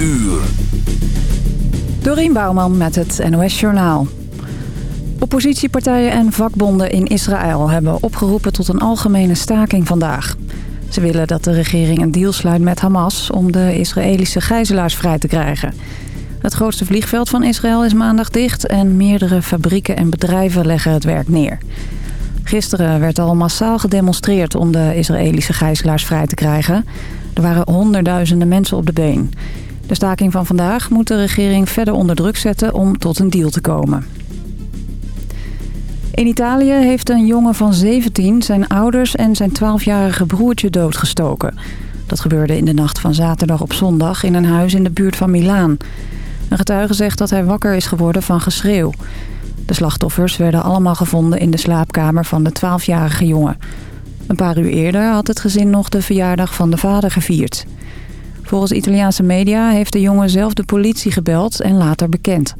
uur. Dorien Bouwman met het NOS Journaal. Oppositiepartijen en vakbonden in Israël hebben opgeroepen tot een algemene staking vandaag. Ze willen dat de regering een deal sluit met Hamas om de Israëlische gijzelaars vrij te krijgen. Het grootste vliegveld van Israël is maandag dicht en meerdere fabrieken en bedrijven leggen het werk neer. Gisteren werd al massaal gedemonstreerd om de Israëlische gijzelaars vrij te krijgen. Er waren honderdduizenden mensen op de been. De staking van vandaag moet de regering verder onder druk zetten om tot een deal te komen. In Italië heeft een jongen van 17 zijn ouders en zijn 12-jarige broertje doodgestoken. Dat gebeurde in de nacht van zaterdag op zondag in een huis in de buurt van Milaan. Een getuige zegt dat hij wakker is geworden van geschreeuw. De slachtoffers werden allemaal gevonden in de slaapkamer van de 12-jarige jongen. Een paar uur eerder had het gezin nog de verjaardag van de vader gevierd. Volgens Italiaanse media heeft de jongen zelf de politie gebeld en later bekend.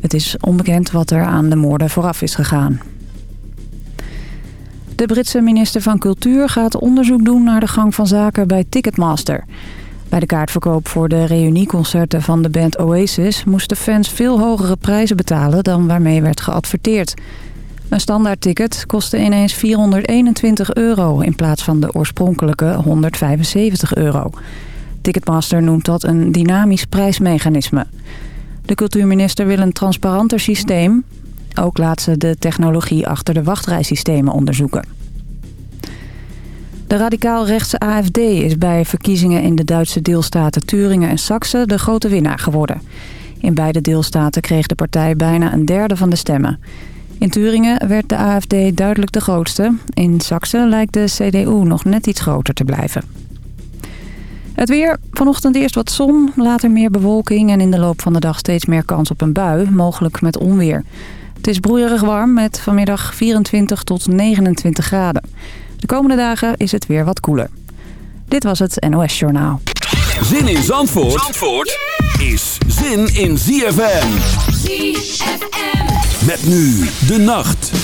Het is onbekend wat er aan de moorden vooraf is gegaan. De Britse minister van Cultuur gaat onderzoek doen naar de gang van zaken bij Ticketmaster. Bij de kaartverkoop voor de reunieconcerten van de band Oasis... moesten fans veel hogere prijzen betalen dan waarmee werd geadverteerd. Een standaard ticket kostte ineens 421 euro in plaats van de oorspronkelijke 175 euro. Ticketmaster noemt dat een dynamisch prijsmechanisme. De cultuurminister wil een transparanter systeem. Ook laat ze de technologie achter de wachtrijsystemen onderzoeken. De radicaal-rechtse AFD is bij verkiezingen in de Duitse deelstaten Turingen en Saxe de grote winnaar geworden. In beide deelstaten kreeg de partij bijna een derde van de stemmen. In Turingen werd de AFD duidelijk de grootste. In Saxe lijkt de CDU nog net iets groter te blijven. Het weer. Vanochtend eerst wat zon, later meer bewolking... en in de loop van de dag steeds meer kans op een bui, mogelijk met onweer. Het is broeierig warm met vanmiddag 24 tot 29 graden. De komende dagen is het weer wat koeler. Dit was het NOS Journaal. Zin in Zandvoort, Zandvoort is zin in ZFM. ZFM. Met nu de nacht.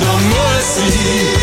no mercy.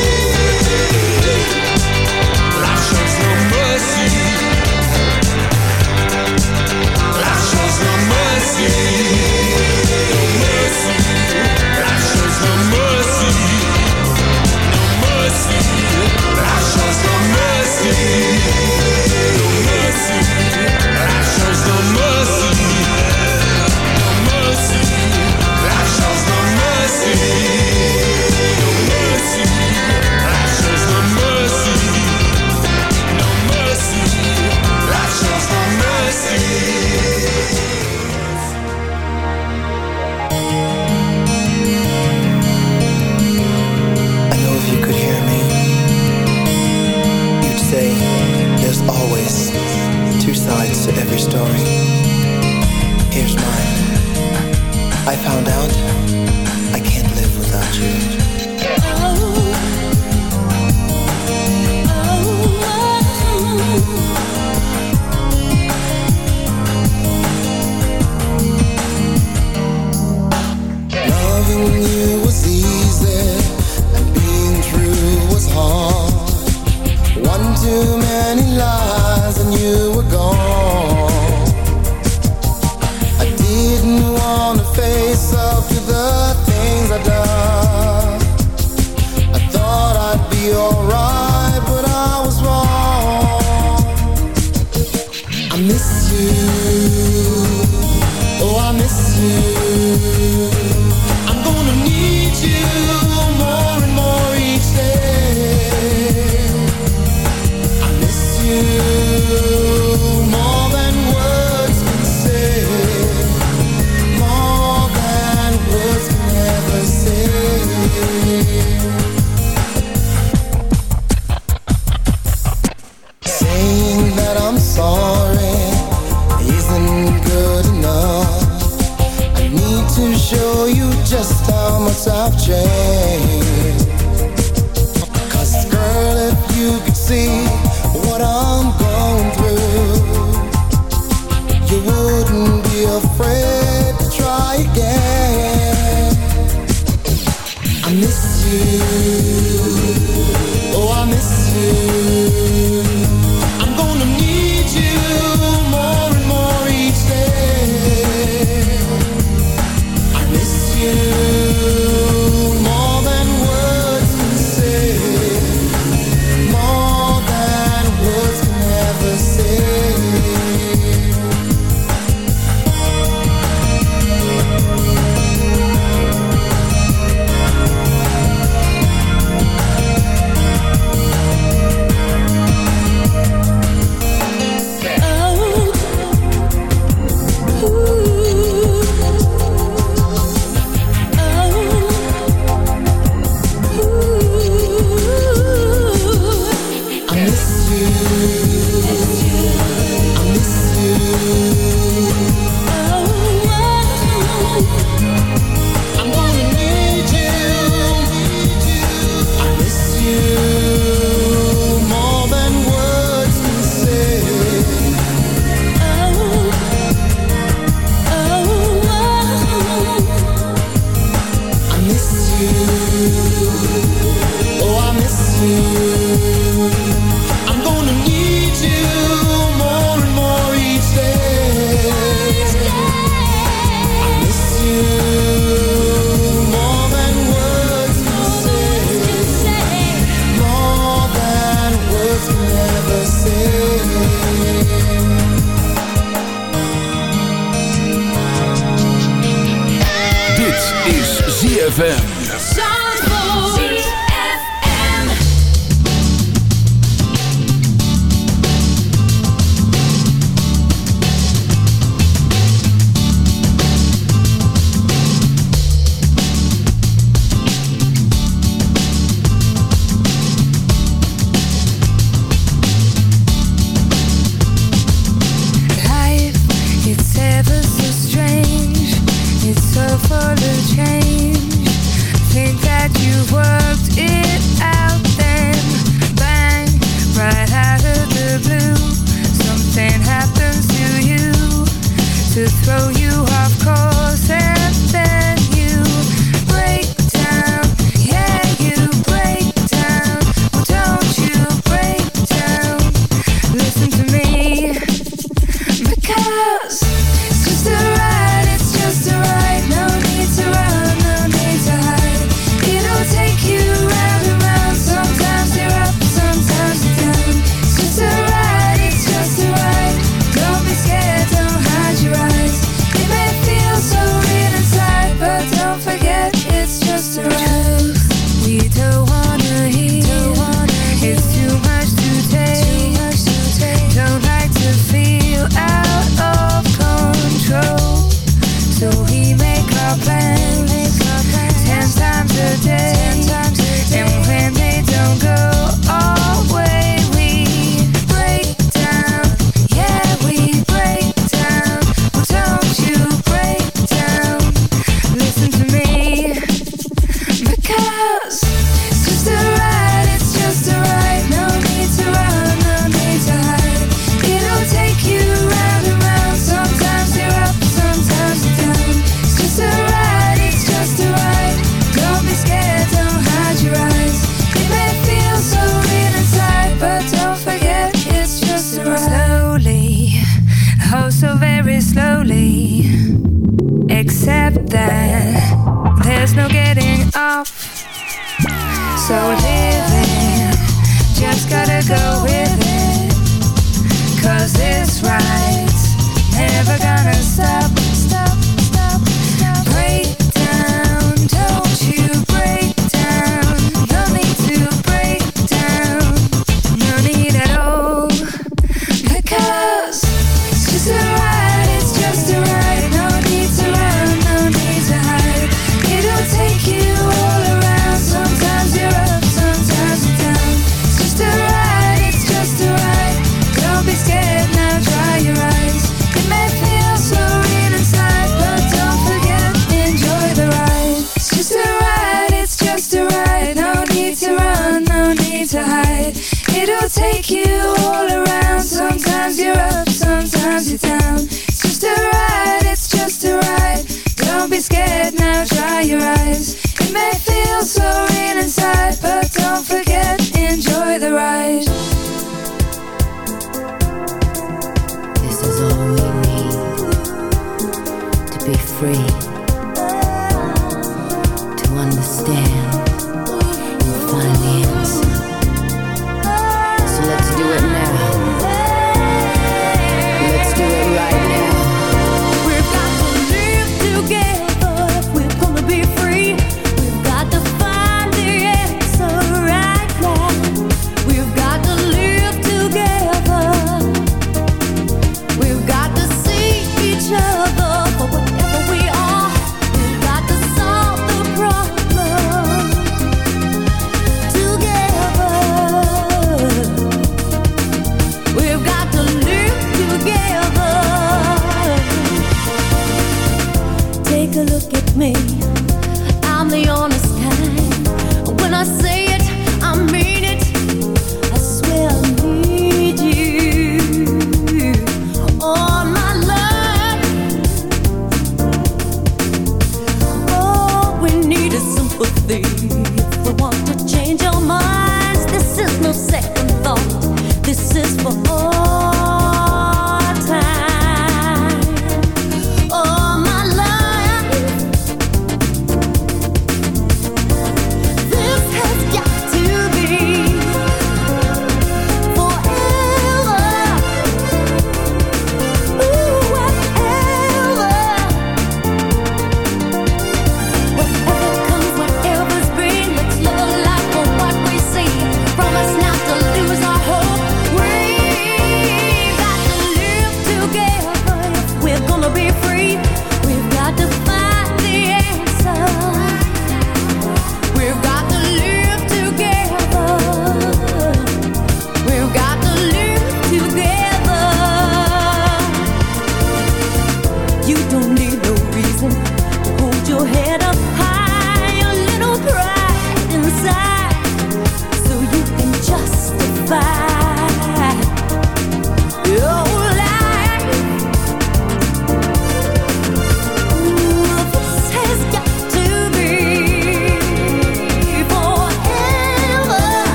Free,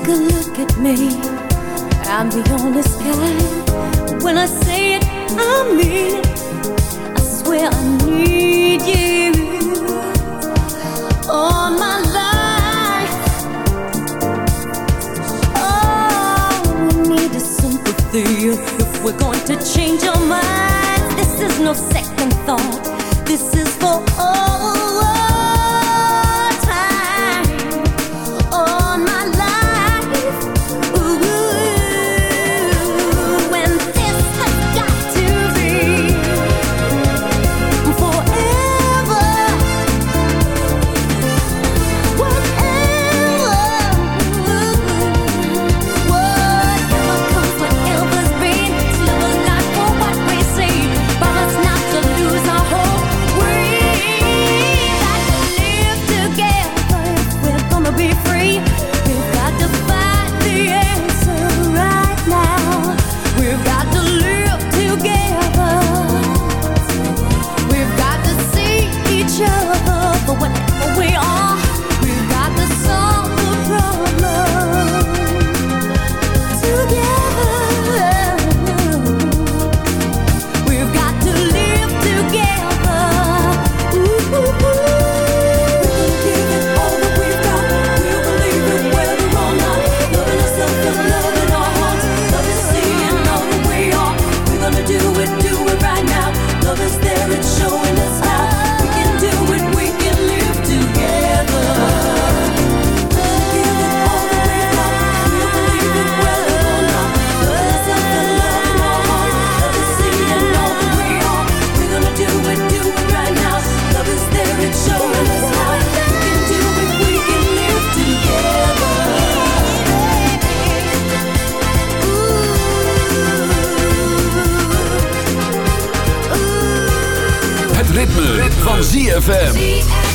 take a look at me. I'm the honest guy When I say it, I mean it. I swear I need you. All my life. Oh, we need is sympathy. If we're going to change your mind. This is no second thought. This is for all. ZFM.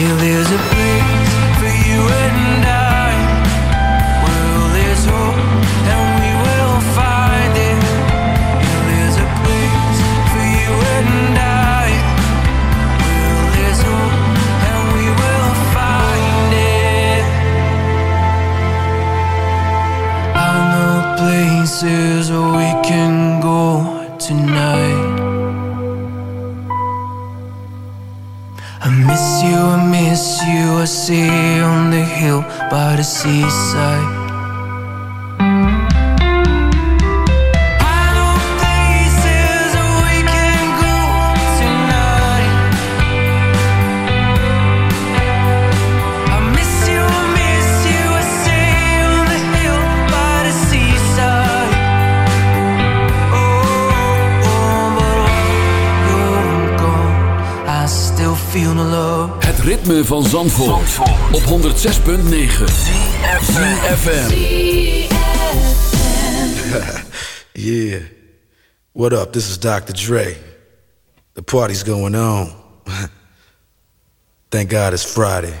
He lose a Zandvoort, op 106.9 ZFM. Yeah. What up? This is Dr. Dre. The party's going on. Thank God it's Friday.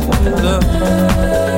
The.